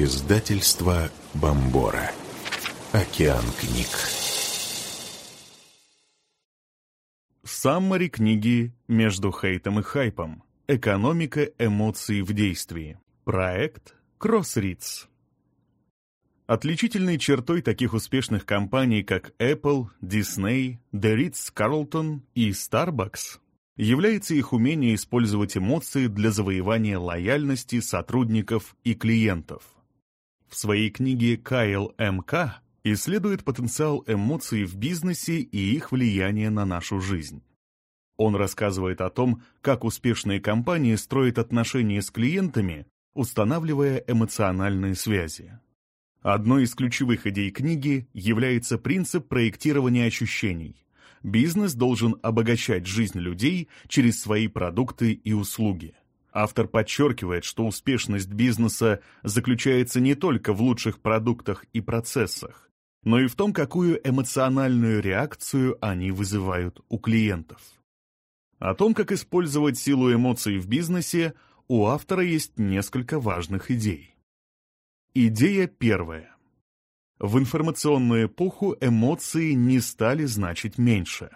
Издательство Бомбора. Океан книг. Саммари книги «Между хейтом и хайпом. Экономика эмоций в действии». Проект Кроссридс. Отличительной чертой таких успешных компаний, как Apple, Disney, The Ritz-Carlton и Starbucks, является их умение использовать эмоции для завоевания лояльности сотрудников и клиентов. В своей книге «Кайл МК» исследует потенциал эмоций в бизнесе и их влияние на нашу жизнь. Он рассказывает о том, как успешные компании строят отношения с клиентами, устанавливая эмоциональные связи. Одной из ключевых идей книги является принцип проектирования ощущений. Бизнес должен обогащать жизнь людей через свои продукты и услуги. Автор подчеркивает, что успешность бизнеса заключается не только в лучших продуктах и процессах, но и в том, какую эмоциональную реакцию они вызывают у клиентов. О том, как использовать силу эмоций в бизнесе, у автора есть несколько важных идей. Идея первая. В информационную эпоху эмоции не стали значить меньше.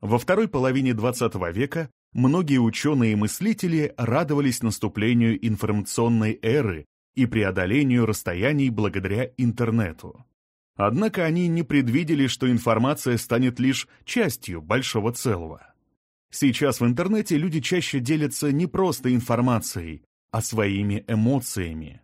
Во второй половине XX века многие ученые и мыслители радовались наступлению информационной эры и преодолению расстояний благодаря интернету. Однако они не предвидели, что информация станет лишь частью большого целого. Сейчас в интернете люди чаще делятся не просто информацией, а своими эмоциями.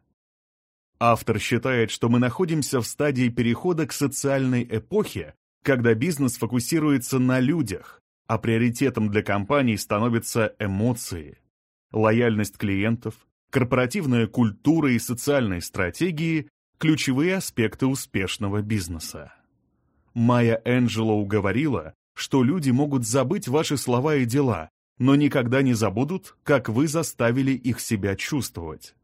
Автор считает, что мы находимся в стадии перехода к социальной эпохе, когда бизнес фокусируется на людях, а приоритетом для компаний становятся эмоции. Лояльность клиентов, корпоративная культура и социальные стратегии – ключевые аспекты успешного бизнеса. Майя Энджелоу говорила, что люди могут забыть ваши слова и дела, но никогда не забудут, как вы заставили их себя чувствовать.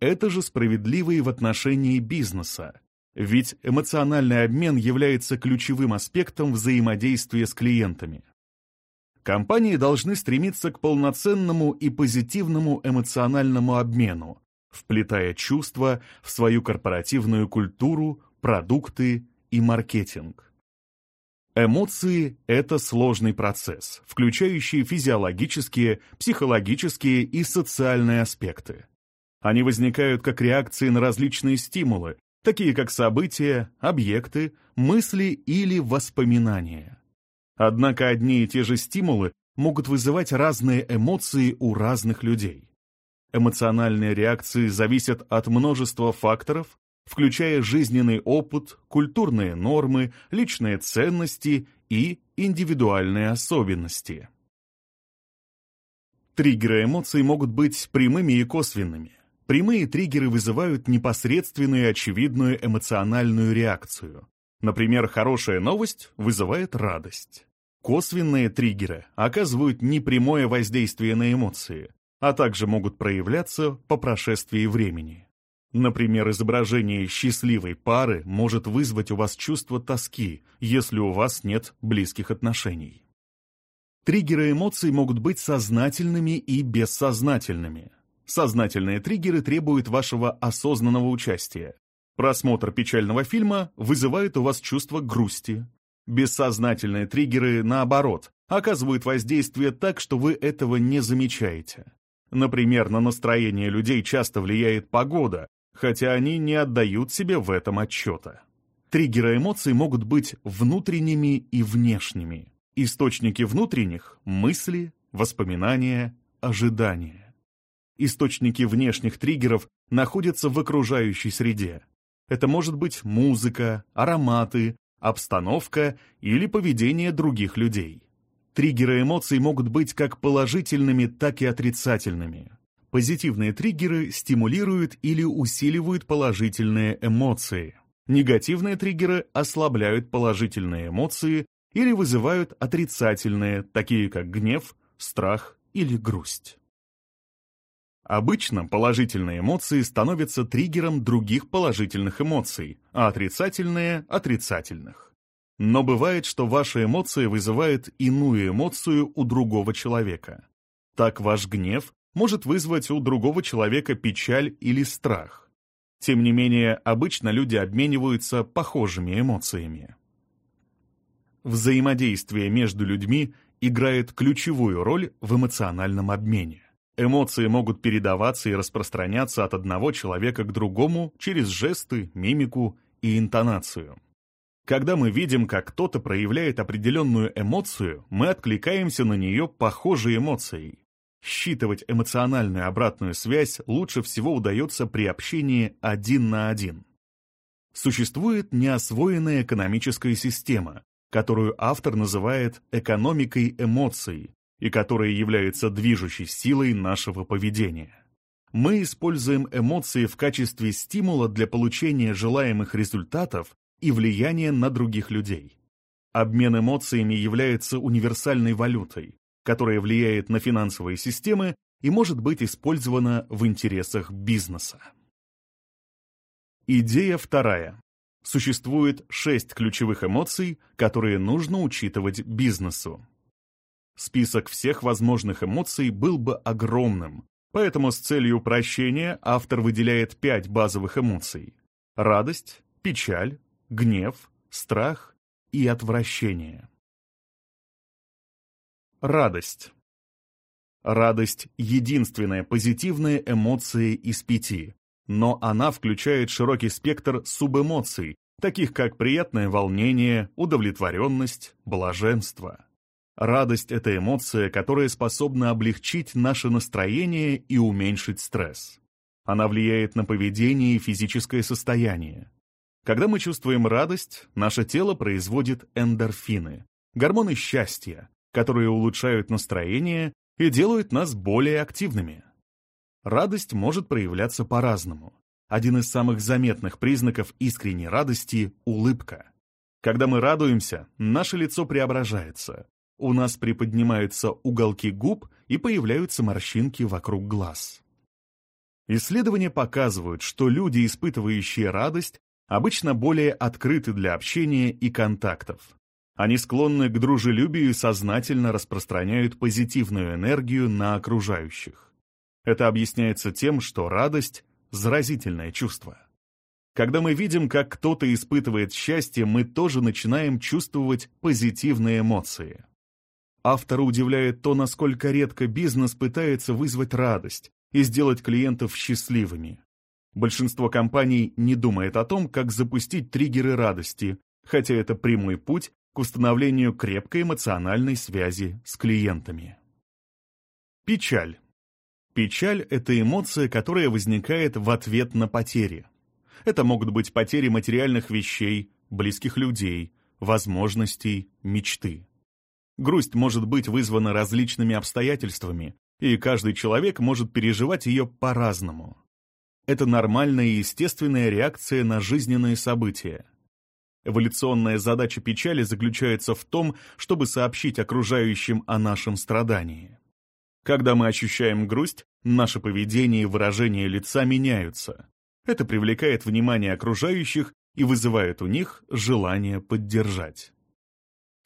Это же справедливо и в отношении бизнеса, ведь эмоциональный обмен является ключевым аспектом взаимодействия с клиентами. Компании должны стремиться к полноценному и позитивному эмоциональному обмену, вплетая чувства в свою корпоративную культуру, продукты и маркетинг. Эмоции – это сложный процесс, включающий физиологические, психологические и социальные аспекты. Они возникают как реакции на различные стимулы, такие как события, объекты, мысли или воспоминания. Однако одни и те же стимулы могут вызывать разные эмоции у разных людей. Эмоциональные реакции зависят от множества факторов, включая жизненный опыт, культурные нормы, личные ценности и индивидуальные особенности. Триггеры эмоций могут быть прямыми и косвенными. Прямые триггеры вызывают непосредственную и очевидную эмоциональную реакцию. Например, хорошая новость вызывает радость. Косвенные триггеры оказывают непрямое воздействие на эмоции, а также могут проявляться по прошествии времени. Например, изображение счастливой пары может вызвать у вас чувство тоски, если у вас нет близких отношений. Триггеры эмоций могут быть сознательными и бессознательными. Сознательные триггеры требуют вашего осознанного участия. Просмотр печального фильма вызывает у вас чувство грусти. Бессознательные триггеры, наоборот, оказывают воздействие так, что вы этого не замечаете. Например, на настроение людей часто влияет погода, хотя они не отдают себе в этом отчета. Триггеры эмоций могут быть внутренними и внешними. Источники внутренних – мысли, воспоминания, ожидания. Источники внешних триггеров находятся в окружающей среде. Это может быть музыка, ароматы, обстановка или поведение других людей. Триггеры эмоций могут быть как положительными, так и отрицательными. Позитивные триггеры стимулируют или усиливают положительные эмоции. Негативные триггеры ослабляют положительные эмоции или вызывают отрицательные, такие как гнев, страх или грусть. Обычно положительные эмоции становятся триггером других положительных эмоций, а отрицательные – отрицательных. Но бывает, что ваша эмоция вызывает иную эмоцию у другого человека. Так ваш гнев может вызвать у другого человека печаль или страх. Тем не менее, обычно люди обмениваются похожими эмоциями. Взаимодействие между людьми играет ключевую роль в эмоциональном обмене. Эмоции могут передаваться и распространяться от одного человека к другому через жесты, мимику и интонацию. Когда мы видим, как кто-то проявляет определенную эмоцию, мы откликаемся на нее похожей эмоцией. Считывать эмоциональную обратную связь лучше всего удается при общении один на один. Существует неосвоенная экономическая система, которую автор называет экономикой эмоций и которая является движущей силой нашего поведения. Мы используем эмоции в качестве стимула для получения желаемых результатов и влияния на других людей. Обмен эмоциями является универсальной валютой, которая влияет на финансовые системы и может быть использована в интересах бизнеса. Идея вторая. Существует шесть ключевых эмоций, которые нужно учитывать бизнесу. Список всех возможных эмоций был бы огромным, поэтому с целью упрощения автор выделяет пять базовых эмоций – радость, печаль, гнев, страх и отвращение. Радость. Радость – единственная позитивная эмоция из пяти, но она включает широкий спектр субэмоций, таких как приятное волнение, удовлетворенность, блаженство. Радость – это эмоция, которая способна облегчить наше настроение и уменьшить стресс. Она влияет на поведение и физическое состояние. Когда мы чувствуем радость, наше тело производит эндорфины – гормоны счастья, которые улучшают настроение и делают нас более активными. Радость может проявляться по-разному. Один из самых заметных признаков искренней радости – улыбка. Когда мы радуемся, наше лицо преображается. У нас приподнимаются уголки губ и появляются морщинки вокруг глаз. Исследования показывают, что люди, испытывающие радость, обычно более открыты для общения и контактов. Они склонны к дружелюбию и сознательно распространяют позитивную энергию на окружающих. Это объясняется тем, что радость – заразительное чувство. Когда мы видим, как кто-то испытывает счастье, мы тоже начинаем чувствовать позитивные эмоции. Автора удивляет то, насколько редко бизнес пытается вызвать радость и сделать клиентов счастливыми. Большинство компаний не думает о том, как запустить триггеры радости, хотя это прямой путь к установлению крепкой эмоциональной связи с клиентами. Печаль. Печаль — это эмоция, которая возникает в ответ на потери. Это могут быть потери материальных вещей, близких людей, возможностей, мечты. Грусть может быть вызвана различными обстоятельствами, и каждый человек может переживать ее по-разному. Это нормальная и естественная реакция на жизненные события. Эволюционная задача печали заключается в том, чтобы сообщить окружающим о нашем страдании. Когда мы ощущаем грусть, наше поведение и выражение лица меняются. Это привлекает внимание окружающих и вызывает у них желание поддержать.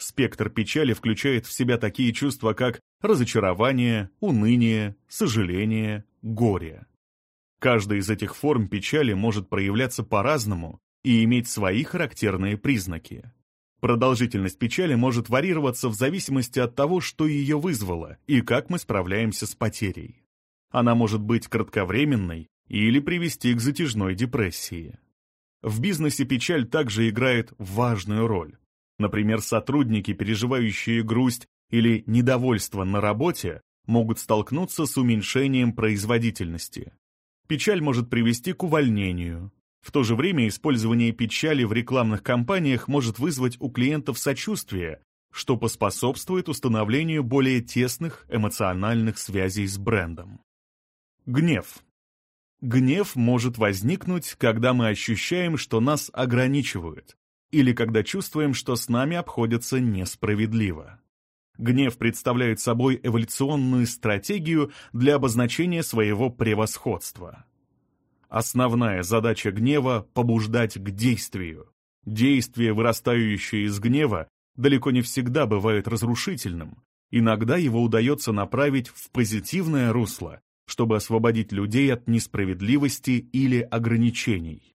Спектр печали включает в себя такие чувства, как разочарование, уныние, сожаление, горе. Каждая из этих форм печали может проявляться по-разному и иметь свои характерные признаки. Продолжительность печали может варьироваться в зависимости от того, что ее вызвало и как мы справляемся с потерей. Она может быть кратковременной или привести к затяжной депрессии. В бизнесе печаль также играет важную роль. Например, сотрудники, переживающие грусть или недовольство на работе, могут столкнуться с уменьшением производительности. Печаль может привести к увольнению, в то же время использование печали в рекламных кампаниях может вызвать у клиентов сочувствие, что поспособствует установлению более тесных эмоциональных связей с брендом. Гнев. Гнев может возникнуть, когда мы ощущаем, что нас ограничивают, или когда чувствуем, что с нами обходятся несправедливо. Гнев представляет собой эволюционную стратегию для обозначения своего превосходства. Основная задача гнева — побуждать к действию. Действие, вырастающее из гнева, далеко не всегда бывает разрушительным. Иногда его удается направить в позитивное русло чтобы освободить людей от несправедливости или ограничений.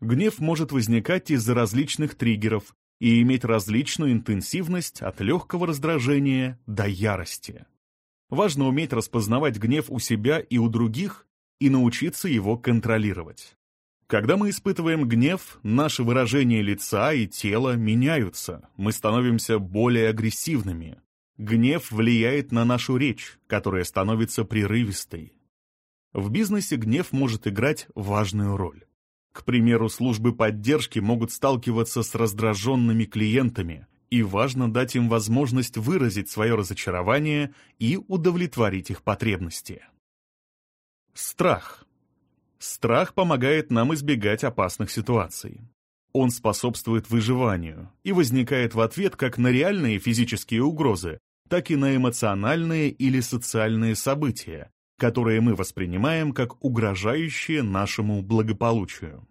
Гнев может возникать из-за различных триггеров и иметь различную интенсивность от легкого раздражения до ярости. Важно уметь распознавать гнев у себя и у других и научиться его контролировать. Когда мы испытываем гнев, наши выражения лица и тела меняются, мы становимся более агрессивными. Гнев влияет на нашу речь, которая становится прерывистой. В бизнесе гнев может играть важную роль. К примеру, службы поддержки могут сталкиваться с раздраженными клиентами, и важно дать им возможность выразить свое разочарование и удовлетворить их потребности. Страх. Страх помогает нам избегать опасных ситуаций. Он способствует выживанию и возникает в ответ как на реальные физические угрозы, так и на эмоциональные или социальные события, которые мы воспринимаем как угрожающие нашему благополучию.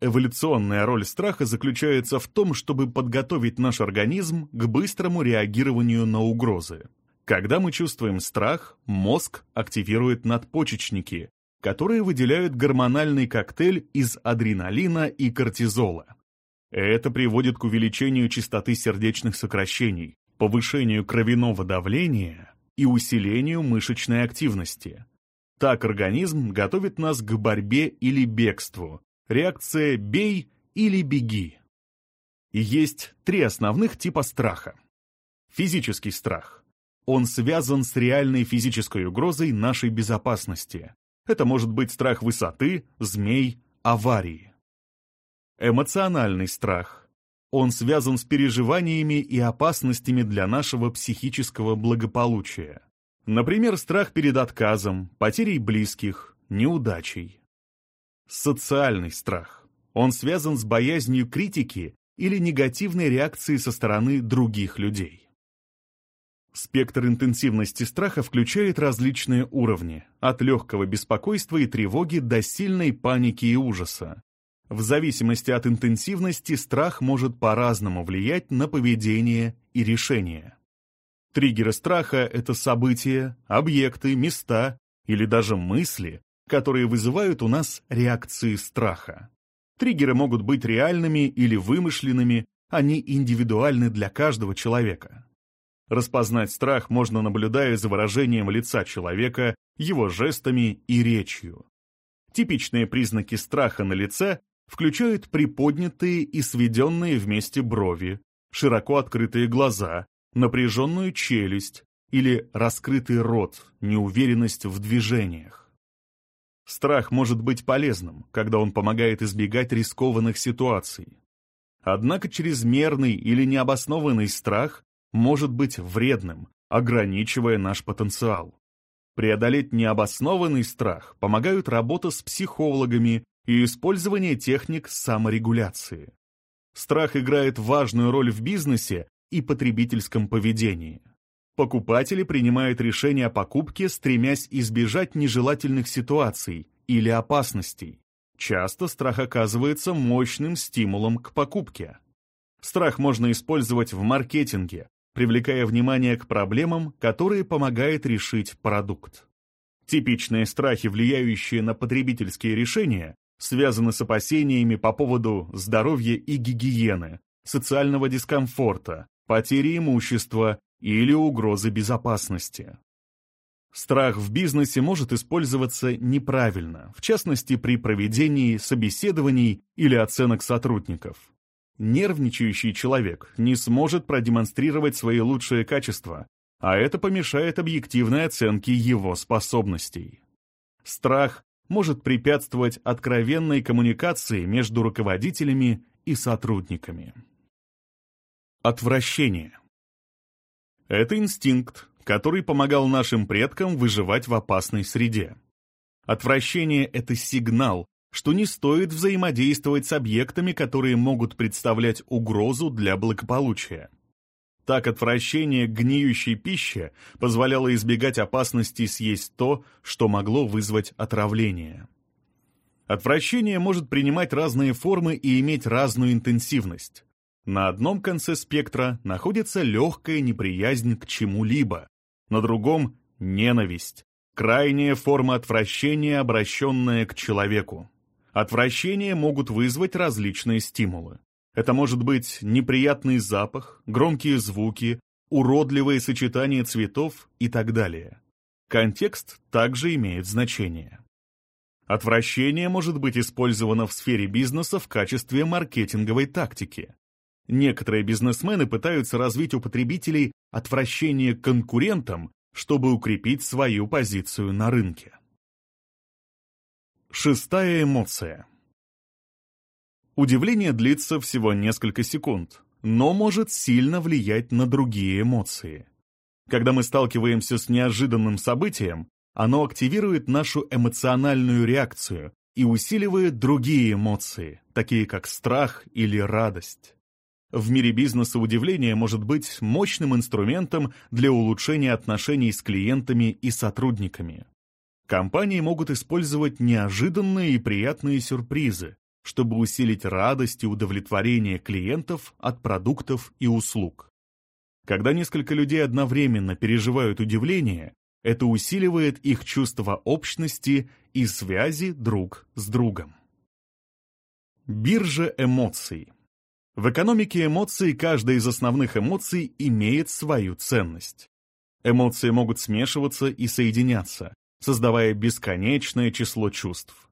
Эволюционная роль страха заключается в том, чтобы подготовить наш организм к быстрому реагированию на угрозы. Когда мы чувствуем страх, мозг активирует надпочечники, которые выделяют гормональный коктейль из адреналина и кортизола. Это приводит к увеличению частоты сердечных сокращений, повышению кровяного давления и усилению мышечной активности. Так организм готовит нас к борьбе или бегству, Реакция «бей» или «беги». Есть три основных типа страха. Физический страх. Он связан с реальной физической угрозой нашей безопасности. Это может быть страх высоты, змей, аварии. Эмоциональный страх. Он связан с переживаниями и опасностями для нашего психического благополучия. Например, страх перед отказом, потерей близких, неудачей. Социальный страх. Он связан с боязнью критики или негативной реакции со стороны других людей. Спектр интенсивности страха включает различные уровни, от легкого беспокойства и тревоги до сильной паники и ужаса. В зависимости от интенсивности страх может по-разному влиять на поведение и решения. Триггеры страха — это события, объекты, места или даже мысли, которые вызывают у нас реакции страха. Триггеры могут быть реальными или вымышленными, они индивидуальны для каждого человека. Распознать страх можно, наблюдая за выражением лица человека, его жестами и речью. Типичные признаки страха на лице включают приподнятые и сведенные вместе брови, широко открытые глаза, напряженную челюсть или раскрытый рот, неуверенность в движениях. Страх может быть полезным, когда он помогает избегать рискованных ситуаций. Однако чрезмерный или необоснованный страх может быть вредным, ограничивая наш потенциал. Преодолеть необоснованный страх помогают работа с психологами и использование техник саморегуляции. Страх играет важную роль в бизнесе и потребительском поведении. Покупатели принимают решение о покупке, стремясь избежать нежелательных ситуаций или опасностей. Часто страх оказывается мощным стимулом к покупке. Страх можно использовать в маркетинге, привлекая внимание к проблемам, которые помогает решить продукт. Типичные страхи, влияющие на потребительские решения, связаны с опасениями по поводу здоровья и гигиены, социального дискомфорта, потери имущества или угрозы безопасности. Страх в бизнесе может использоваться неправильно, в частности при проведении собеседований или оценок сотрудников. Нервничающий человек не сможет продемонстрировать свои лучшие качества, а это помешает объективной оценке его способностей. Страх может препятствовать откровенной коммуникации между руководителями и сотрудниками. Отвращение. Это инстинкт, который помогал нашим предкам выживать в опасной среде. Отвращение — это сигнал, что не стоит взаимодействовать с объектами, которые могут представлять угрозу для благополучия. Так отвращение к гниющей пище позволяло избегать опасности съесть то, что могло вызвать отравление. Отвращение может принимать разные формы и иметь разную интенсивность. На одном конце спектра находится легкая неприязнь к чему-либо, на другом — ненависть, Крайняя форма отвращения, обращенная к человеку. Отвращение могут вызвать различные стимулы. Это может быть неприятный запах, громкие звуки, уродливые сочетания цветов и так далее. Контекст также имеет значение. Отвращение может быть использовано в сфере бизнеса в качестве маркетинговой тактики. Некоторые бизнесмены пытаются развить у потребителей отвращение к конкурентам, чтобы укрепить свою позицию на рынке. Шестая эмоция. Удивление длится всего несколько секунд, но может сильно влиять на другие эмоции. Когда мы сталкиваемся с неожиданным событием, оно активирует нашу эмоциональную реакцию и усиливает другие эмоции, такие как страх или радость. В мире бизнеса удивление может быть мощным инструментом для улучшения отношений с клиентами и сотрудниками. Компании могут использовать неожиданные и приятные сюрпризы, чтобы усилить радость и удовлетворение клиентов от продуктов и услуг. Когда несколько людей одновременно переживают удивление, это усиливает их чувство общности и связи друг с другом. Биржа эмоций. В экономике эмоций каждая из основных эмоций имеет свою ценность. Эмоции могут смешиваться и соединяться, создавая бесконечное число чувств.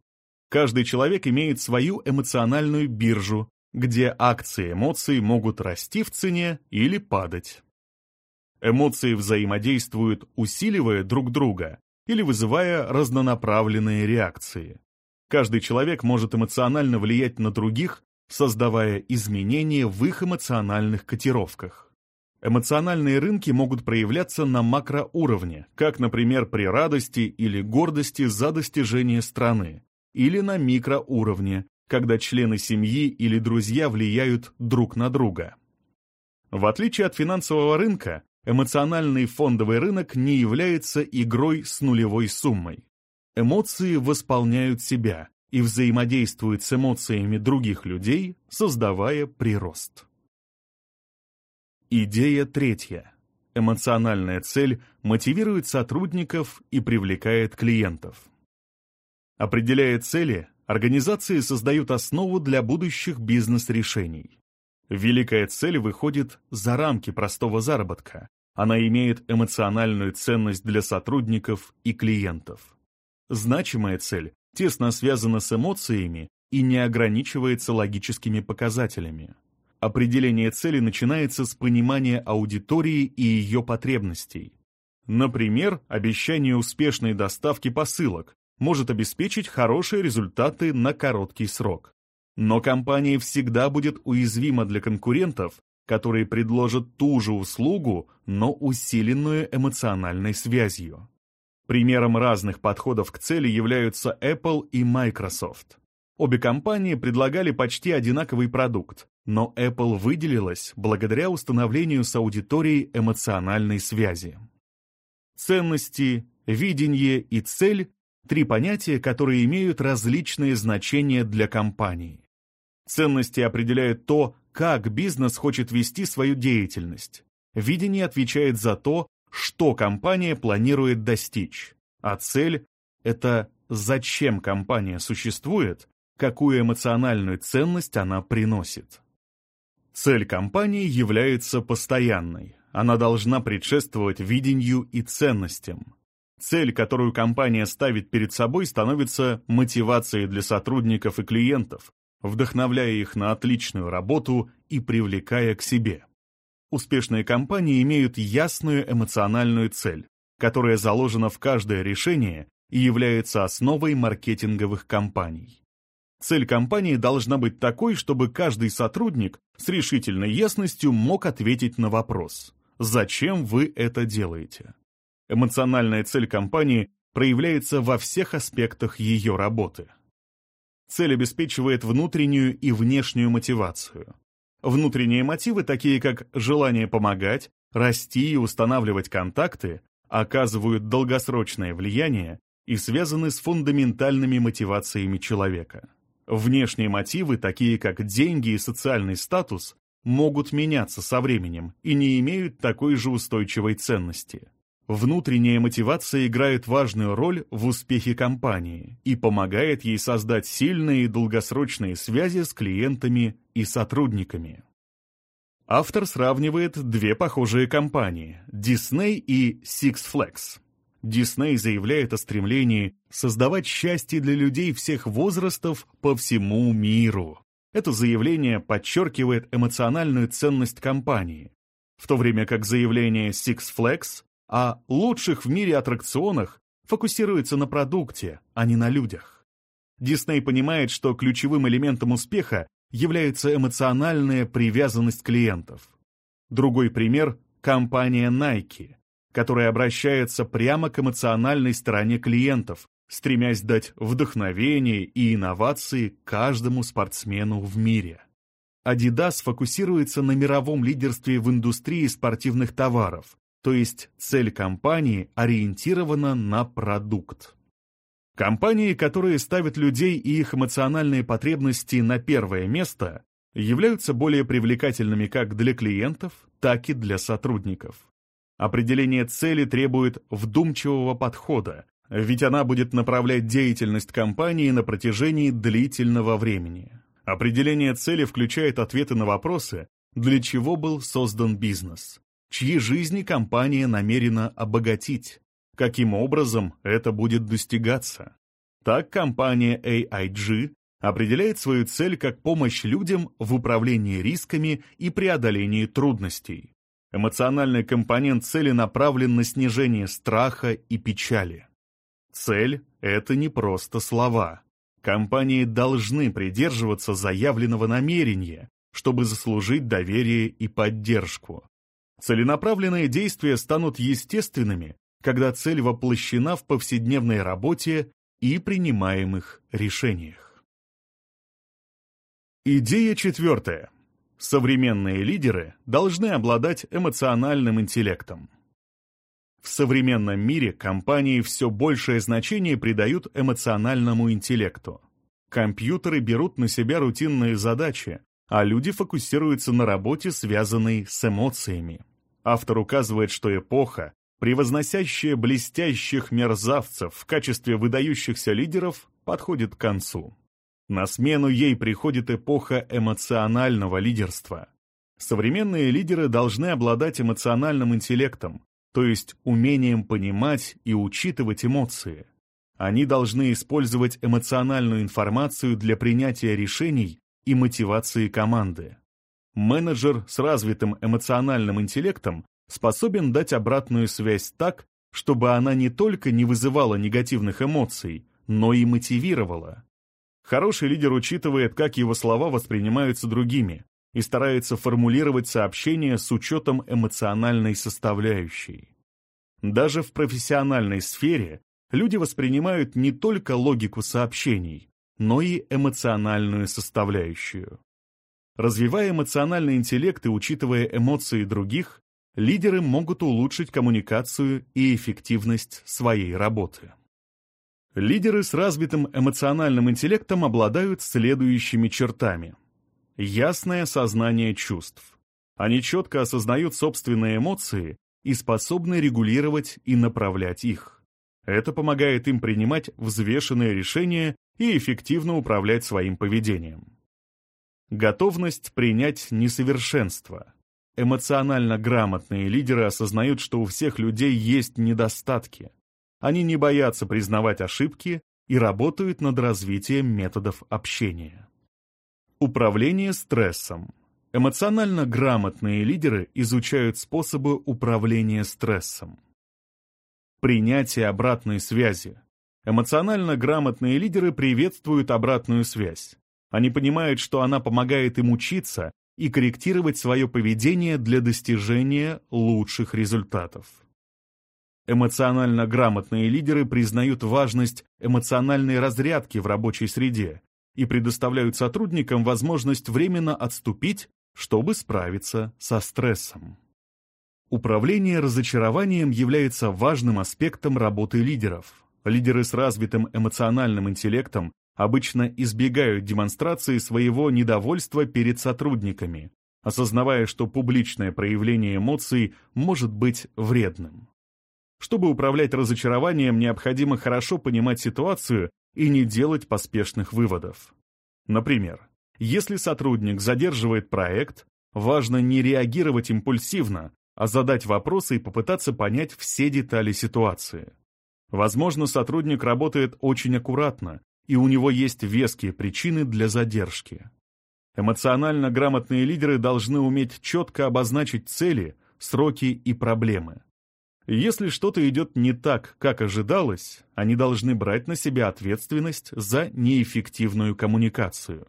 Каждый человек имеет свою эмоциональную биржу, где акции эмоций могут расти в цене или падать. Эмоции взаимодействуют, усиливая друг друга или вызывая разнонаправленные реакции. Каждый человек может эмоционально влиять на других, создавая изменения в их эмоциональных котировках. Эмоциональные рынки могут проявляться на макроуровне, как, например, при радости или гордости за достижение страны, или на микроуровне, когда члены семьи или друзья влияют друг на друга. В отличие от финансового рынка, эмоциональный фондовый рынок не является игрой с нулевой суммой. Эмоции восполняют себя и взаимодействуют с эмоциями других людей, создавая прирост. Идея третья. Эмоциональная цель мотивирует сотрудников и привлекает клиентов. Определяя цели, организации создают основу для будущих бизнес-решений. Великая цель выходит за рамки простого заработка. Она имеет эмоциональную ценность для сотрудников и клиентов. Значимая цель тесно связана с эмоциями и не ограничивается логическими показателями. Определение цели начинается с понимания аудитории и ее потребностей. Например, обещание успешной доставки посылок, может обеспечить хорошие результаты на короткий срок. Но компания всегда будет уязвима для конкурентов, которые предложат ту же услугу, но усиленную эмоциональной связью. Примером разных подходов к цели являются Apple и Microsoft. Обе компании предлагали почти одинаковый продукт, но Apple выделилась благодаря установлению с аудиторией эмоциональной связи. Ценности, видение и цель Три понятия, которые имеют различные значения для компании. Ценности определяют то, как бизнес хочет вести свою деятельность. Видение отвечает за то, что компания планирует достичь. А цель — это зачем компания существует, какую эмоциональную ценность она приносит. Цель компании является постоянной. Она должна предшествовать видению и ценностям. Цель, которую компания ставит перед собой, становится мотивацией для сотрудников и клиентов, вдохновляя их на отличную работу и привлекая к себе. Успешные компании имеют ясную эмоциональную цель, которая заложена в каждое решение и является основой маркетинговых кампаний. Цель компании должна быть такой, чтобы каждый сотрудник с решительной ясностью мог ответить на вопрос «Зачем вы это делаете?». Эмоциональная цель компании проявляется во всех аспектах ее работы. Цель обеспечивает внутреннюю и внешнюю мотивацию. Внутренние мотивы, такие как желание помогать, расти и устанавливать контакты, оказывают долгосрочное влияние и связаны с фундаментальными мотивациями человека. Внешние мотивы, такие как деньги и социальный статус, могут меняться со временем и не имеют такой же устойчивой ценности. Внутренняя мотивация играет важную роль в успехе компании и помогает ей создать сильные и долгосрочные связи с клиентами и сотрудниками. Автор сравнивает две похожие компании – Disney и Six Flags. Disney заявляет о стремлении создавать счастье для людей всех возрастов по всему миру. Это заявление подчеркивает эмоциональную ценность компании, в то время как заявление Six Flags о лучших в мире аттракционах фокусируется на продукте, а не на людях. Дисней понимает, что ключевым элементом успеха является эмоциональная привязанность клиентов. Другой пример – компания Nike, которая обращается прямо к эмоциональной стороне клиентов, стремясь дать вдохновение и инновации каждому спортсмену в мире. Adidas фокусируется на мировом лидерстве в индустрии спортивных товаров, то есть цель компании ориентирована на продукт. Компании, которые ставят людей и их эмоциональные потребности на первое место, являются более привлекательными как для клиентов, так и для сотрудников. Определение цели требует вдумчивого подхода, ведь она будет направлять деятельность компании на протяжении длительного времени. Определение цели включает ответы на вопросы, для чего был создан бизнес, чьи жизни компания намерена обогатить, каким образом это будет достигаться. Так компания AIG определяет свою цель как помощь людям в управлении рисками и преодолении трудностей. Эмоциональный компонент цели направлен на снижение страха и печали. Цель — это не просто слова. Компании должны придерживаться заявленного намерения, чтобы заслужить доверие и поддержку. Целенаправленные действия станут естественными, когда цель воплощена в повседневной работе и принимаемых решениях. Идея четвертая. Современные лидеры должны обладать эмоциональным интеллектом. В современном мире компании все большее значение придают эмоциональному интеллекту. Компьютеры берут на себя рутинные задачи, а люди фокусируются на работе, связанной с эмоциями. Автор указывает, что эпоха, превозносящая блестящих мерзавцев в качестве выдающихся лидеров, подходит к концу. На смену ей приходит эпоха эмоционального лидерства. Современные лидеры должны обладать эмоциональным интеллектом, то есть умением понимать и учитывать эмоции. Они должны использовать эмоциональную информацию для принятия решений и мотивации команды. Менеджер с развитым эмоциональным интеллектом способен дать обратную связь так, чтобы она не только не вызывала негативных эмоций, но и мотивировала. Хороший лидер учитывает, как его слова воспринимаются другими, и старается формулировать сообщения с учетом эмоциональной составляющей. Даже в профессиональной сфере люди воспринимают не только логику сообщений, но и эмоциональную составляющую. Развивая эмоциональный интеллект и учитывая эмоции других, лидеры могут улучшить коммуникацию и эффективность своей работы. Лидеры с развитым эмоциональным интеллектом обладают следующими чертами. Ясное сознание чувств. Они четко осознают собственные эмоции и способны регулировать и направлять их. Это помогает им принимать взвешенные решения и эффективно управлять своим поведением. Готовность принять несовершенство. Эмоционально грамотные лидеры осознают, что у всех людей есть недостатки. Они не боятся признавать ошибки и работают над развитием методов общения. Управление стрессом. Эмоционально грамотные лидеры изучают способы управления стрессом. Принятие обратной связи. Эмоционально грамотные лидеры приветствуют обратную связь. Они понимают, что она помогает им учиться и корректировать свое поведение для достижения лучших результатов. Эмоционально грамотные лидеры признают важность эмоциональной разрядки в рабочей среде и предоставляют сотрудникам возможность временно отступить, чтобы справиться со стрессом. Управление разочарованием является важным аспектом работы лидеров. Лидеры с развитым эмоциональным интеллектом обычно избегают демонстрации своего недовольства перед сотрудниками, осознавая, что публичное проявление эмоций может быть вредным. Чтобы управлять разочарованием, необходимо хорошо понимать ситуацию и не делать поспешных выводов. Например, если сотрудник задерживает проект, важно не реагировать импульсивно, а задать вопросы и попытаться понять все детали ситуации. Возможно, сотрудник работает очень аккуратно, и у него есть веские причины для задержки. Эмоционально грамотные лидеры должны уметь четко обозначить цели, сроки и проблемы. Если что-то идет не так, как ожидалось, они должны брать на себя ответственность за неэффективную коммуникацию.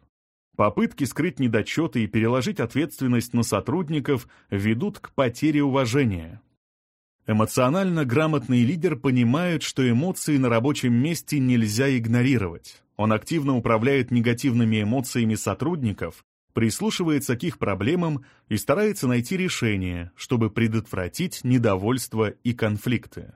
Попытки скрыть недочеты и переложить ответственность на сотрудников ведут к потере уважения. Эмоционально грамотный лидер понимает, что эмоции на рабочем месте нельзя игнорировать. Он активно управляет негативными эмоциями сотрудников, прислушивается к их проблемам и старается найти решение, чтобы предотвратить недовольство и конфликты.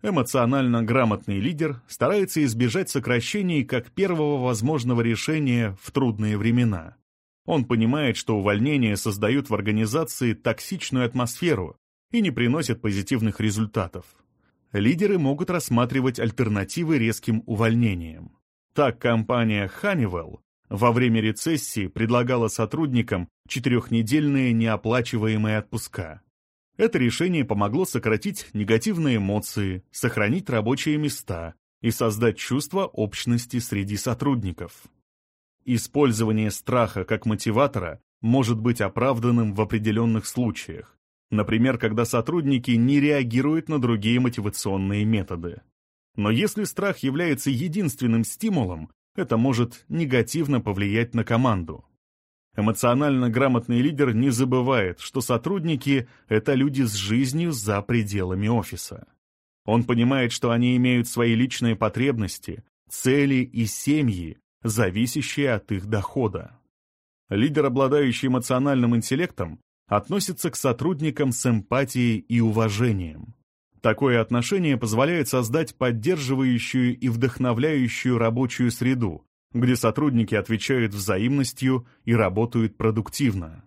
Эмоционально грамотный лидер старается избежать сокращений как первого возможного решения в трудные времена. Он понимает, что увольнения создают в организации токсичную атмосферу и не приносят позитивных результатов. Лидеры могут рассматривать альтернативы резким увольнениям. Так компания Honeywell во время рецессии предлагала сотрудникам четырехнедельные неоплачиваемые отпуска. Это решение помогло сократить негативные эмоции, сохранить рабочие места и создать чувство общности среди сотрудников. Использование страха как мотиватора может быть оправданным в определенных случаях, например, когда сотрудники не реагируют на другие мотивационные методы. Но если страх является единственным стимулом, это может негативно повлиять на команду. Эмоционально грамотный лидер не забывает, что сотрудники — это люди с жизнью за пределами офиса. Он понимает, что они имеют свои личные потребности, цели и семьи, зависящие от их дохода. Лидер, обладающий эмоциональным интеллектом, относится к сотрудникам с эмпатией и уважением. Такое отношение позволяет создать поддерживающую и вдохновляющую рабочую среду, где сотрудники отвечают взаимностью и работают продуктивно.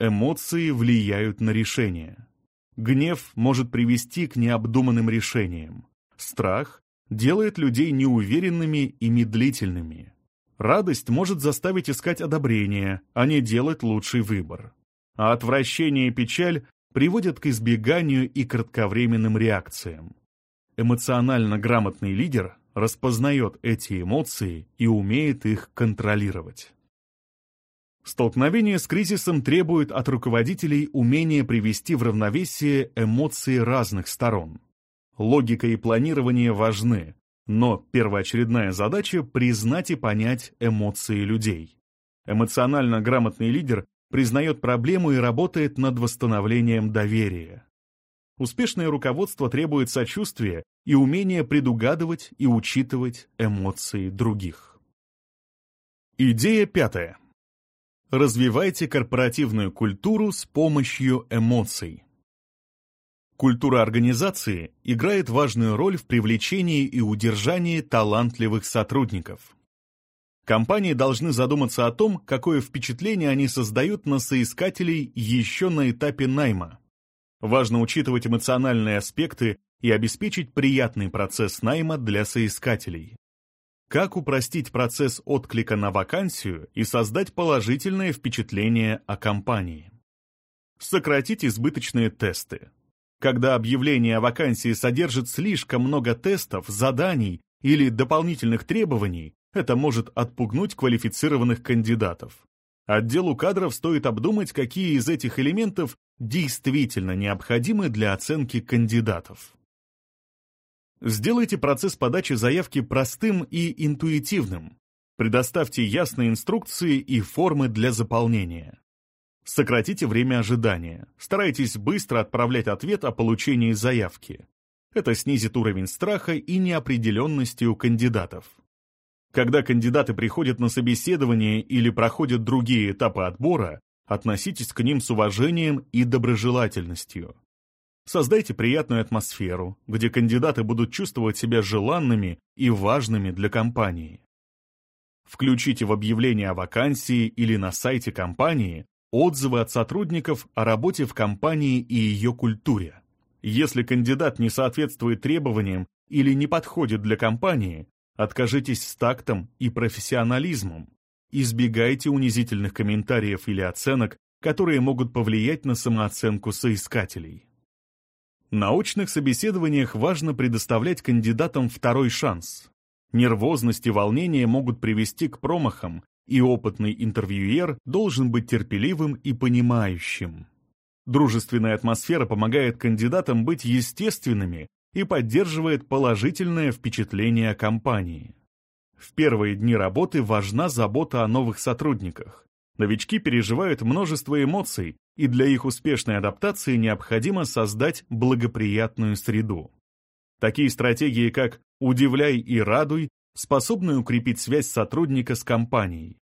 Эмоции влияют на решения. Гнев может привести к необдуманным решениям. Страх делает людей неуверенными и медлительными. Радость может заставить искать одобрение, а не делать лучший выбор. А отвращение и печаль приводят к избеганию и кратковременным реакциям. Эмоционально грамотный лидер распознает эти эмоции и умеет их контролировать. Столкновение с кризисом требует от руководителей умения привести в равновесие эмоции разных сторон. Логика и планирование важны, но первоочередная задача — признать и понять эмоции людей. Эмоционально грамотный лидер признает проблему и работает над восстановлением доверия. Успешное руководство требует сочувствия и умения предугадывать и учитывать эмоции других. Идея пятая. Развивайте корпоративную культуру с помощью эмоций. Культура организации играет важную роль в привлечении и удержании талантливых сотрудников. Компании должны задуматься о том, какое впечатление они создают на соискателей еще на этапе найма. Важно учитывать эмоциональные аспекты и обеспечить приятный процесс найма для соискателей. Как упростить процесс отклика на вакансию и создать положительное впечатление о компании? Сократить избыточные тесты. Когда объявление о вакансии содержит слишком много тестов, заданий или дополнительных требований, это может отпугнуть квалифицированных кандидатов. Отделу кадров стоит обдумать, какие из этих элементов действительно необходимы для оценки кандидатов. Сделайте процесс подачи заявки простым и интуитивным. Предоставьте ясные инструкции и формы для заполнения. Сократите время ожидания. Старайтесь быстро отправлять ответ о получении заявки. Это снизит уровень страха и неопределенности у кандидатов. Когда кандидаты приходят на собеседование или проходят другие этапы отбора, относитесь к ним с уважением и доброжелательностью. Создайте приятную атмосферу, где кандидаты будут чувствовать себя желанными и важными для компании. Включите в объявление о вакансии или на сайте компании отзывы от сотрудников о работе в компании и ее культуре. Если кандидат не соответствует требованиям или не подходит для компании, откажитесь с тактом и профессионализмом. Избегайте унизительных комментариев или оценок, которые могут повлиять на самооценку соискателей. На очных собеседованиях важно предоставлять кандидатам второй шанс. Нервозность и волнение могут привести к промахам, и опытный интервьюер должен быть терпеливым и понимающим. Дружественная атмосфера помогает кандидатам быть естественными и поддерживает положительное впечатление компании. В первые дни работы важна забота о новых сотрудниках. Новички переживают множество эмоций, и для их успешной адаптации необходимо создать благоприятную среду. Такие стратегии, как «удивляй и радуй», способны укрепить связь сотрудника с компанией.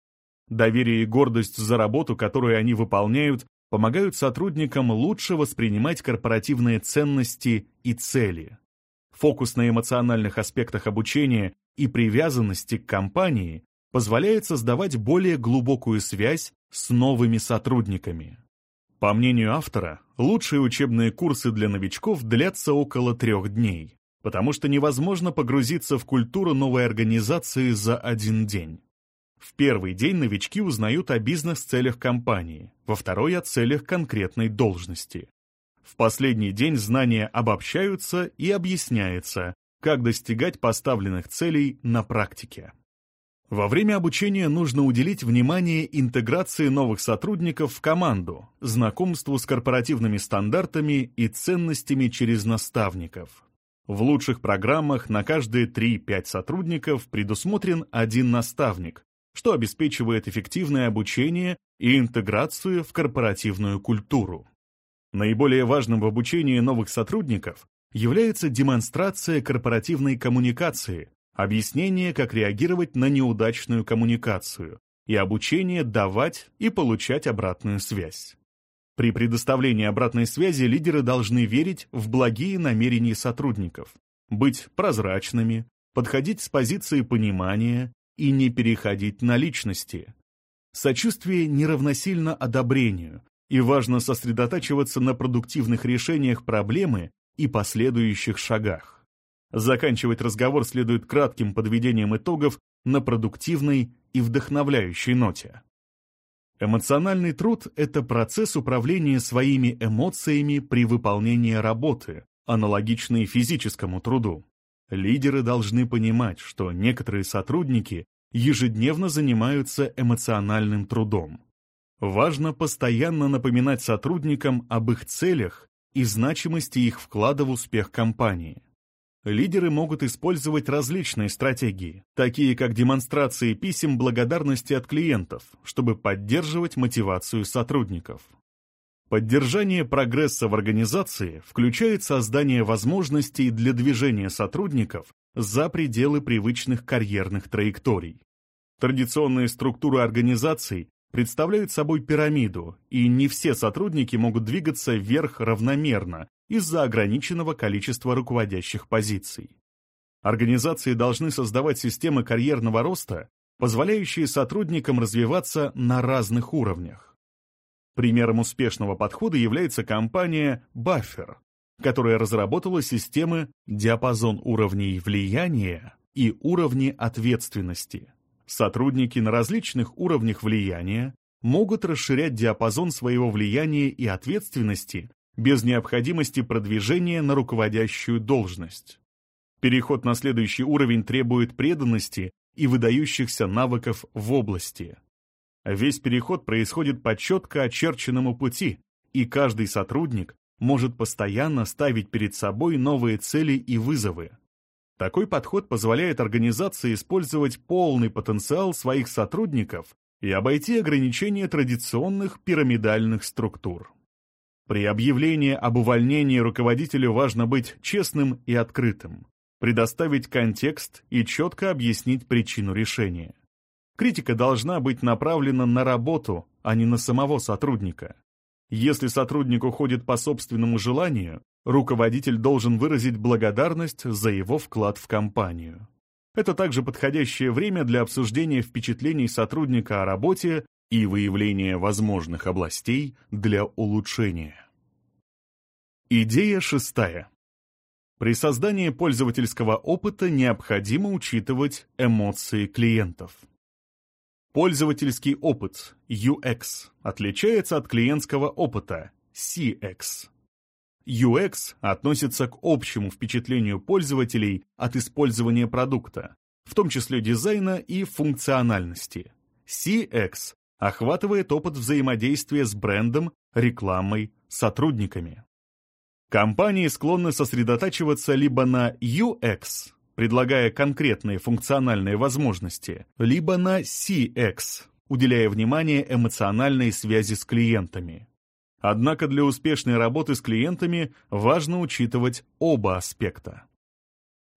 Доверие и гордость за работу, которую они выполняют, помогают сотрудникам лучше воспринимать корпоративные ценности и цели. Фокус на эмоциональных аспектах обучения и привязанности к компании позволяет создавать более глубокую связь с новыми сотрудниками. По мнению автора, лучшие учебные курсы для новичков длятся около трех дней, потому что невозможно погрузиться в культуру новой организации за один день. В первый день новички узнают о бизнес-целях компании, во второй — о целях конкретной должности. В последний день знания обобщаются и объясняется, как достигать поставленных целей на практике. Во время обучения нужно уделить внимание интеграции новых сотрудников в команду, знакомству с корпоративными стандартами и ценностями через наставников. В лучших программах на каждые 3-5 сотрудников предусмотрен один наставник, что обеспечивает эффективное обучение и интеграцию в корпоративную культуру. Наиболее важным в обучении новых сотрудников является демонстрация корпоративной коммуникации, объяснение, как реагировать на неудачную коммуникацию, и обучение давать и получать обратную связь. При предоставлении обратной связи лидеры должны верить в благие намерения сотрудников, быть прозрачными, подходить с позиции понимания, и не переходить на личности. Сочувствие не равносильно одобрению, и важно сосредотачиваться на продуктивных решениях проблемы и последующих шагах. Заканчивать разговор следует кратким подведением итогов на продуктивной и вдохновляющей ноте. Эмоциональный труд — это процесс управления своими эмоциями при выполнении работы, аналогичный физическому труду. Лидеры должны понимать, что некоторые сотрудники ежедневно занимаются эмоциональным трудом. Важно постоянно напоминать сотрудникам об их целях и значимости их вклада в успех компании. Лидеры могут использовать различные стратегии, такие как демонстрации писем благодарности от клиентов, чтобы поддерживать мотивацию сотрудников. Поддержание прогресса в организации включает создание возможностей для движения сотрудников за пределы привычных карьерных траекторий. Традиционные структуры организаций представляют собой пирамиду, и не все сотрудники могут двигаться вверх равномерно из-за ограниченного количества руководящих позиций. Организации должны создавать системы карьерного роста, позволяющие сотрудникам развиваться на разных уровнях. Примером успешного подхода является компания Buffer, которая разработала системы диапазон уровней влияния и уровни ответственности. Сотрудники на различных уровнях влияния могут расширять диапазон своего влияния и ответственности без необходимости продвижения на руководящую должность. Переход на следующий уровень требует преданности и выдающихся навыков в области. Весь переход происходит по четко очерченному пути, и каждый сотрудник может постоянно ставить перед собой новые цели и вызовы. Такой подход позволяет организации использовать полный потенциал своих сотрудников и обойти ограничения традиционных пирамидальных структур. При объявлении об увольнении руководителю важно быть честным и открытым, предоставить контекст и четко объяснить причину решения. Критика должна быть направлена на работу, а не на самого сотрудника. Если сотрудник уходит по собственному желанию, руководитель должен выразить благодарность за его вклад в компанию. Это также подходящее время для обсуждения впечатлений сотрудника о работе и выявления возможных областей для улучшения. Идея шестая. При создании пользовательского опыта необходимо учитывать эмоции клиентов. Пользовательский опыт UX отличается от клиентского опыта CX. UX относится к общему впечатлению пользователей от использования продукта, в том числе дизайна и функциональности. CX охватывает опыт взаимодействия с брендом, рекламой, сотрудниками. Компании склонны сосредотачиваться либо на UX, предлагая конкретные функциональные возможности, либо на CX, уделяя внимание эмоциональной связи с клиентами. Однако для успешной работы с клиентами важно учитывать оба аспекта.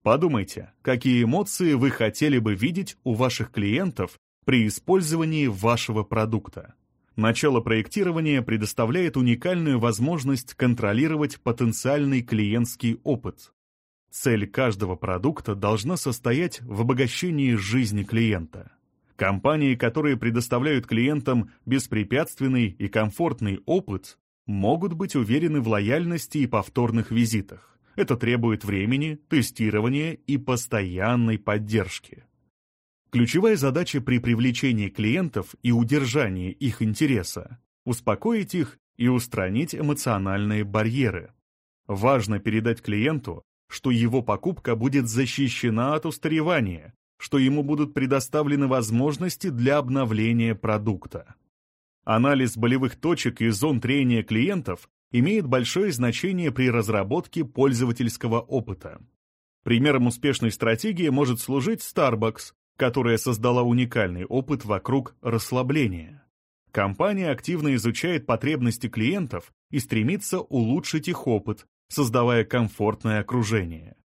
Подумайте, какие эмоции вы хотели бы видеть у ваших клиентов при использовании вашего продукта. Начало проектирования предоставляет уникальную возможность контролировать потенциальный клиентский опыт, Цель каждого продукта должна состоять в обогащении жизни клиента. Компании, которые предоставляют клиентам беспрепятственный и комфортный опыт, могут быть уверены в лояльности и повторных визитах. Это требует времени, тестирования и постоянной поддержки. Ключевая задача при привлечении клиентов и удержании их интереса – успокоить их и устранить эмоциональные барьеры. Важно передать клиенту, что его покупка будет защищена от устаревания, что ему будут предоставлены возможности для обновления продукта. Анализ болевых точек и зон трения клиентов имеет большое значение при разработке пользовательского опыта. Примером успешной стратегии может служить Starbucks, которая создала уникальный опыт вокруг расслабления. Компания активно изучает потребности клиентов и стремится улучшить их опыт, создавая комфортное окружение.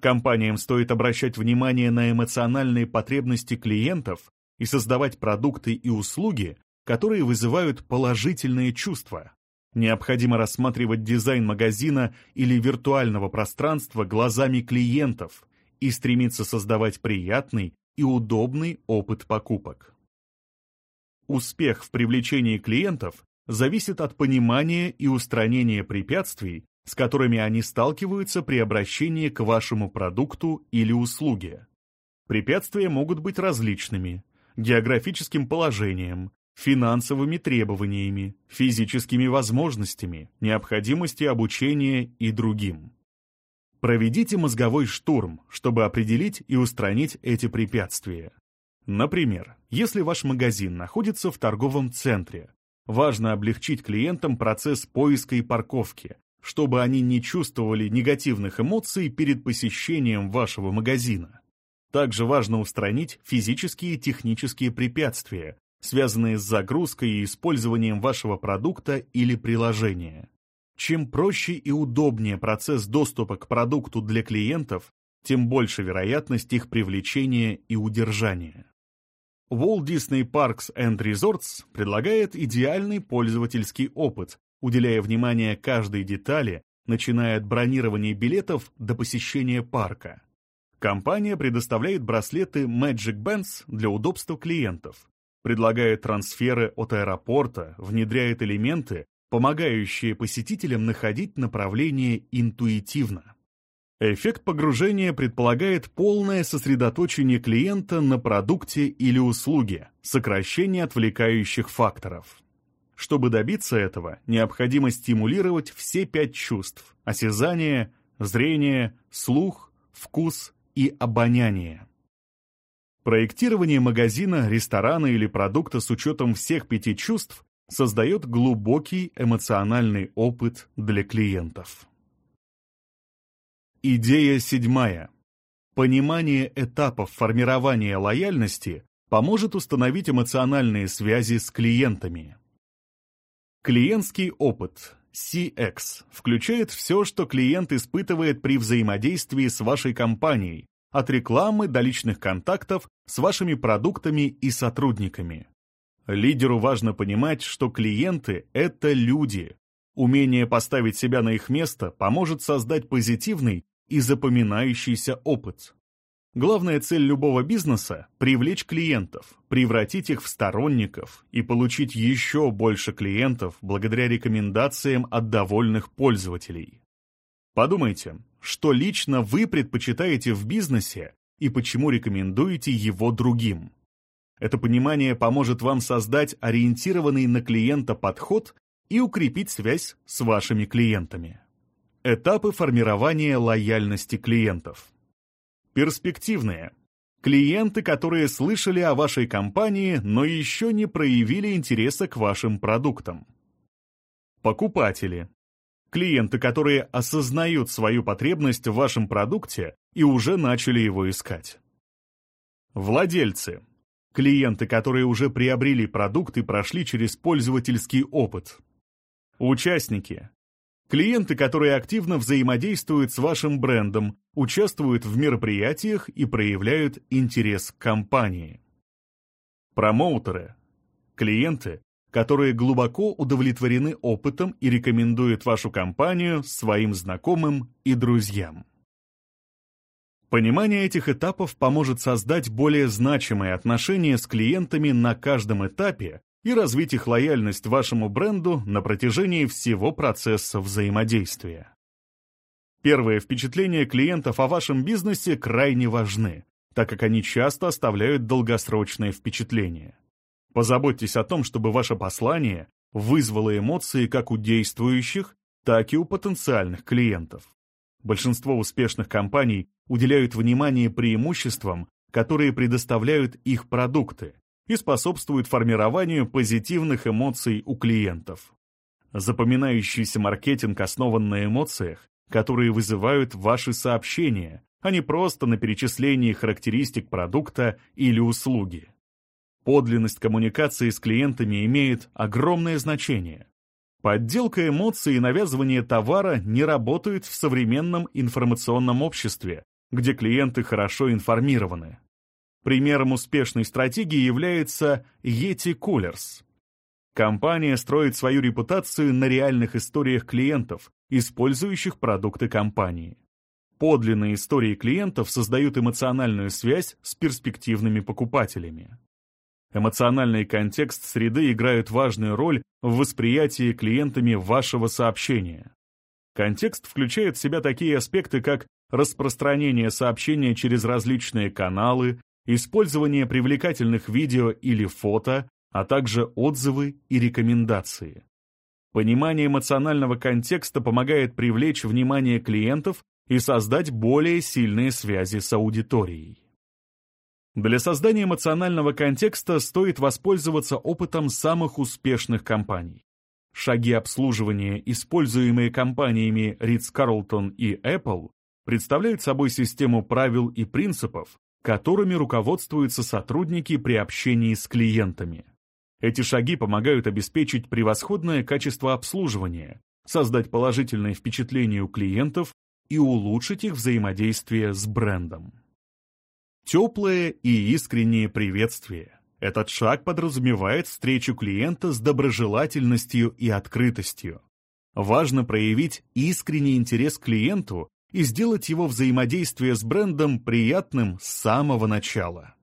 Компаниям стоит обращать внимание на эмоциональные потребности клиентов и создавать продукты и услуги, которые вызывают положительные чувства. Необходимо рассматривать дизайн магазина или виртуального пространства глазами клиентов и стремиться создавать приятный и удобный опыт покупок. Успех в привлечении клиентов зависит от понимания и устранения препятствий, с которыми они сталкиваются при обращении к вашему продукту или услуге. Препятствия могут быть различными – географическим положением, финансовыми требованиями, физическими возможностями, необходимостью обучения и другим. Проведите мозговой штурм, чтобы определить и устранить эти препятствия. Например, если ваш магазин находится в торговом центре, важно облегчить клиентам процесс поиска и парковки, чтобы они не чувствовали негативных эмоций перед посещением вашего магазина. Также важно устранить физические и технические препятствия, связанные с загрузкой и использованием вашего продукта или приложения. Чем проще и удобнее процесс доступа к продукту для клиентов, тем больше вероятность их привлечения и удержания. Walt Disney Parks and Resorts предлагает идеальный пользовательский опыт, уделяя внимание каждой детали, начиная от бронирования билетов до посещения парка. Компания предоставляет браслеты Magic Bands для удобства клиентов, предлагает трансферы от аэропорта, внедряет элементы, помогающие посетителям находить направление интуитивно. Эффект погружения предполагает полное сосредоточение клиента на продукте или услуге, сокращение отвлекающих факторов. Чтобы добиться этого, необходимо стимулировать все пять чувств – осязание, зрение, слух, вкус и обоняние. Проектирование магазина, ресторана или продукта с учетом всех пяти чувств создает глубокий эмоциональный опыт для клиентов. Идея седьмая. Понимание этапов формирования лояльности поможет установить эмоциональные связи с клиентами. Клиентский опыт CX включает все, что клиент испытывает при взаимодействии с вашей компанией, от рекламы до личных контактов с вашими продуктами и сотрудниками. Лидеру важно понимать, что клиенты – это люди. Умение поставить себя на их место поможет создать позитивный и запоминающийся опыт. Главная цель любого бизнеса – привлечь клиентов, превратить их в сторонников и получить еще больше клиентов благодаря рекомендациям от довольных пользователей. Подумайте, что лично вы предпочитаете в бизнесе и почему рекомендуете его другим. Это понимание поможет вам создать ориентированный на клиента подход и укрепить связь с вашими клиентами. Этапы формирования лояльности клиентов. Перспективные. Клиенты, которые слышали о вашей компании, но еще не проявили интереса к вашим продуктам. Покупатели. Клиенты, которые осознают свою потребность в вашем продукте и уже начали его искать. Владельцы. Клиенты, которые уже приобрели продукт и прошли через пользовательский опыт. Участники. Клиенты, которые активно взаимодействуют с вашим брендом, участвуют в мероприятиях и проявляют интерес к компании. Промоутеры. Клиенты, которые глубоко удовлетворены опытом и рекомендуют вашу компанию своим знакомым и друзьям. Понимание этих этапов поможет создать более значимые отношения с клиентами на каждом этапе и развить их лояльность вашему бренду на протяжении всего процесса взаимодействия. Первые впечатления клиентов о вашем бизнесе крайне важны, так как они часто оставляют долгосрочное впечатление. Позаботьтесь о том, чтобы ваше послание вызвало эмоции как у действующих, так и у потенциальных клиентов. Большинство успешных компаний уделяют внимание преимуществам, которые предоставляют их продукты и способствуют формированию позитивных эмоций у клиентов. Запоминающийся маркетинг основан на эмоциях, которые вызывают ваши сообщения, а не просто на перечислении характеристик продукта или услуги. Подлинность коммуникации с клиентами имеет огромное значение. Подделка эмоций и навязывание товара не работают в современном информационном обществе, где клиенты хорошо информированы. Примером успешной стратегии является Yeti Coolers. Компания строит свою репутацию на реальных историях клиентов, использующих продукты компании. Подлинные истории клиентов создают эмоциональную связь с перспективными покупателями. Эмоциональный контекст среды играет важную роль в восприятии клиентами вашего сообщения. Контекст включает в себя такие аспекты, как распространение сообщения через различные каналы, использование привлекательных видео или фото, а также отзывы и рекомендации. Понимание эмоционального контекста помогает привлечь внимание клиентов и создать более сильные связи с аудиторией. Для создания эмоционального контекста стоит воспользоваться опытом самых успешных компаний. Шаги обслуживания, используемые компаниями Ritz-Carlton и Apple, представляют собой систему правил и принципов, которыми руководствуются сотрудники при общении с клиентами. Эти шаги помогают обеспечить превосходное качество обслуживания, создать положительное впечатление у клиентов и улучшить их взаимодействие с брендом. Теплое и искреннее приветствие. Этот шаг подразумевает встречу клиента с доброжелательностью и открытостью. Важно проявить искренний интерес к клиенту и сделать его взаимодействие с брендом приятным с самого начала.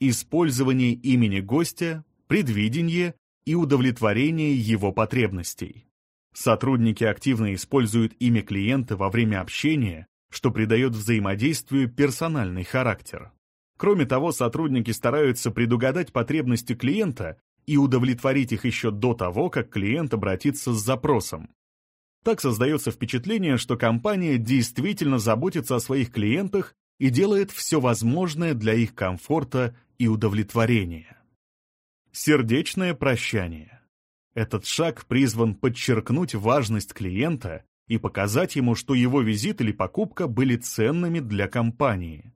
Использование имени гостя, предвидение и удовлетворение его потребностей. Сотрудники активно используют имя клиента во время общения, что придает взаимодействию персональный характер. Кроме того, сотрудники стараются предугадать потребности клиента и удовлетворить их еще до того, как клиент обратится с запросом. Так создается впечатление, что компания действительно заботится о своих клиентах и делает все возможное для их комфорта и удовлетворения. Сердечное прощание. Этот шаг призван подчеркнуть важность клиента и показать ему, что его визит или покупка были ценными для компании.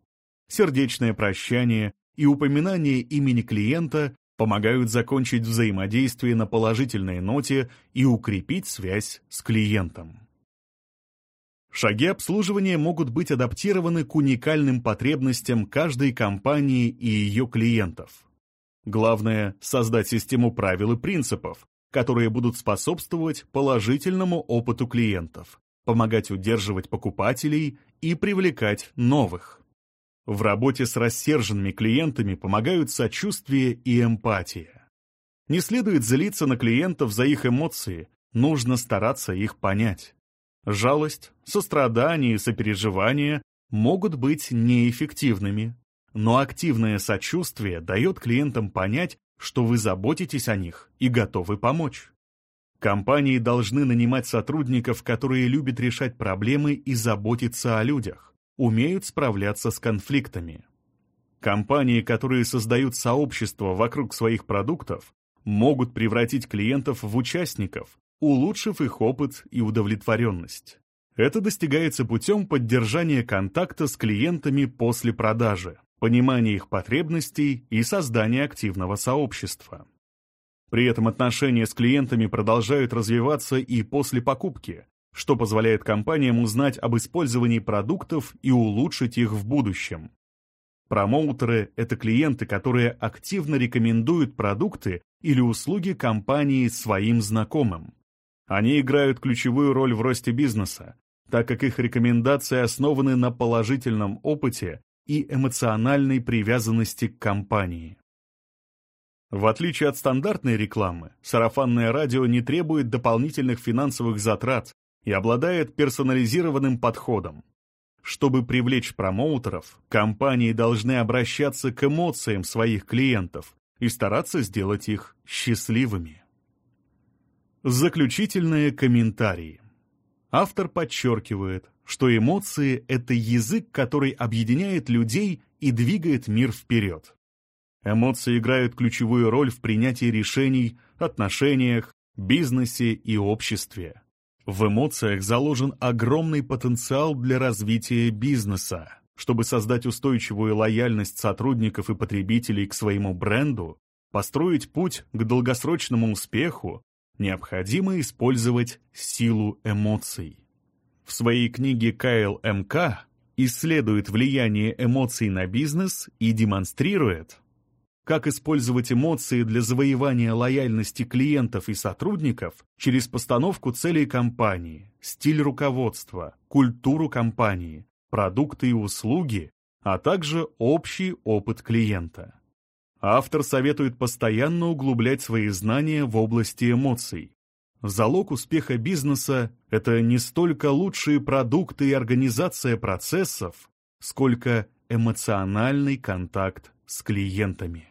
Сердечное прощание и упоминание имени клиента помогают закончить взаимодействие на положительной ноте и укрепить связь с клиентом. Шаги обслуживания могут быть адаптированы к уникальным потребностям каждой компании и ее клиентов. Главное — создать систему правил и принципов, которые будут способствовать положительному опыту клиентов, помогать удерживать покупателей и привлекать новых. В работе с рассерженными клиентами помогают сочувствие и эмпатия. Не следует злиться на клиентов за их эмоции, нужно стараться их понять. Жалость, сострадание и сопереживание могут быть неэффективными, но активное сочувствие дает клиентам понять, что вы заботитесь о них и готовы помочь. Компании должны нанимать сотрудников, которые любят решать проблемы и заботиться о людях, умеют справляться с конфликтами. Компании, которые создают сообщество вокруг своих продуктов, могут превратить клиентов в участников, улучшив их опыт и удовлетворенность. Это достигается путем поддержания контакта с клиентами после продажи, понимания их потребностей и создания активного сообщества. При этом отношения с клиентами продолжают развиваться и после покупки, что позволяет компаниям узнать об использовании продуктов и улучшить их в будущем. Промоутеры — это клиенты, которые активно рекомендуют продукты или услуги компании своим знакомым. Они играют ключевую роль в росте бизнеса, так как их рекомендации основаны на положительном опыте и эмоциональной привязанности к компании. В отличие от стандартной рекламы, сарафанное радио не требует дополнительных финансовых затрат и обладает персонализированным подходом. Чтобы привлечь промоутеров, компании должны обращаться к эмоциям своих клиентов и стараться сделать их счастливыми. Заключительные комментарии. Автор подчеркивает, что эмоции — это язык, который объединяет людей и двигает мир вперед. Эмоции играют ключевую роль в принятии решений, отношениях, бизнесе и обществе. В эмоциях заложен огромный потенциал для развития бизнеса. Чтобы создать устойчивую лояльность сотрудников и потребителей к своему бренду, построить путь к долгосрочному успеху, необходимо использовать силу эмоций. В своей книге Кайл МК исследует влияние эмоций на бизнес и демонстрирует, как использовать эмоции для завоевания лояльности клиентов и сотрудников через постановку целей компании, стиль руководства, культуру компании, продукты и услуги, а также общий опыт клиента. Автор советует постоянно углублять свои знания в области эмоций. Залог успеха бизнеса – это не столько лучшие продукты и организация процессов, сколько эмоциональный контакт с клиентами.